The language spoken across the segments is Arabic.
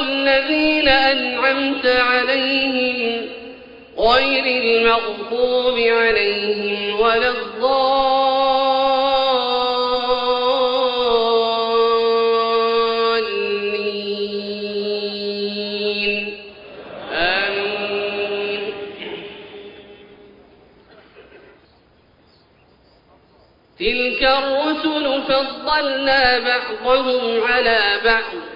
الذين أنعمت عليهم غير المغضوب عليهم ولا الضالين. آمين. تلك الرسل فضلنا بعضهم على بعض.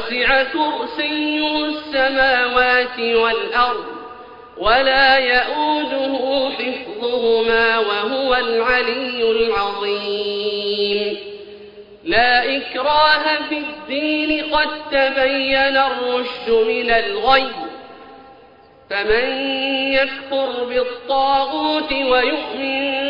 وسع كرسيه السماوات والأرض ولا يؤوده حفظهما وهو العلي العظيم. لا إكراه في الدين قد تبين الرشد من الغي. فمن يكفر بالطاغوت ويؤمن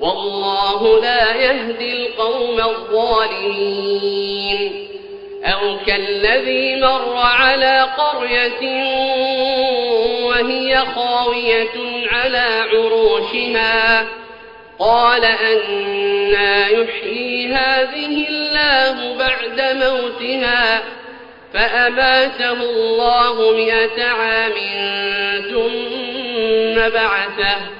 والله لا يهدي القوم الظالمين. أو كالذي مر على قرية وهي خاوية على عروشها قال أنا يحيي هذه الله بعد موتها فأماته الله مئة عام ثم بعثه.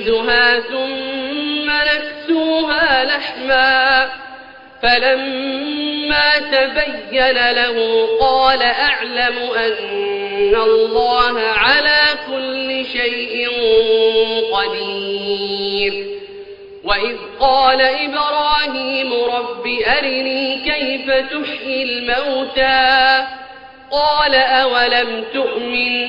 ننشدها ثم نكسوها لحما. فلما تبين له قال أعلم أن الله على كل شيء قدير. وإذ قال إبراهيم رب أرني كيف تحيي الموتى؟ قال أولم تؤمن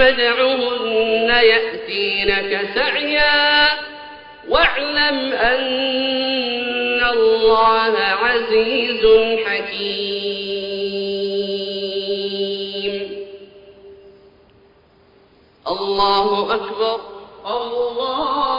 ادعهن يأتينك سعيا واعلم أن الله عزيز حكيم. الله أكبر. الله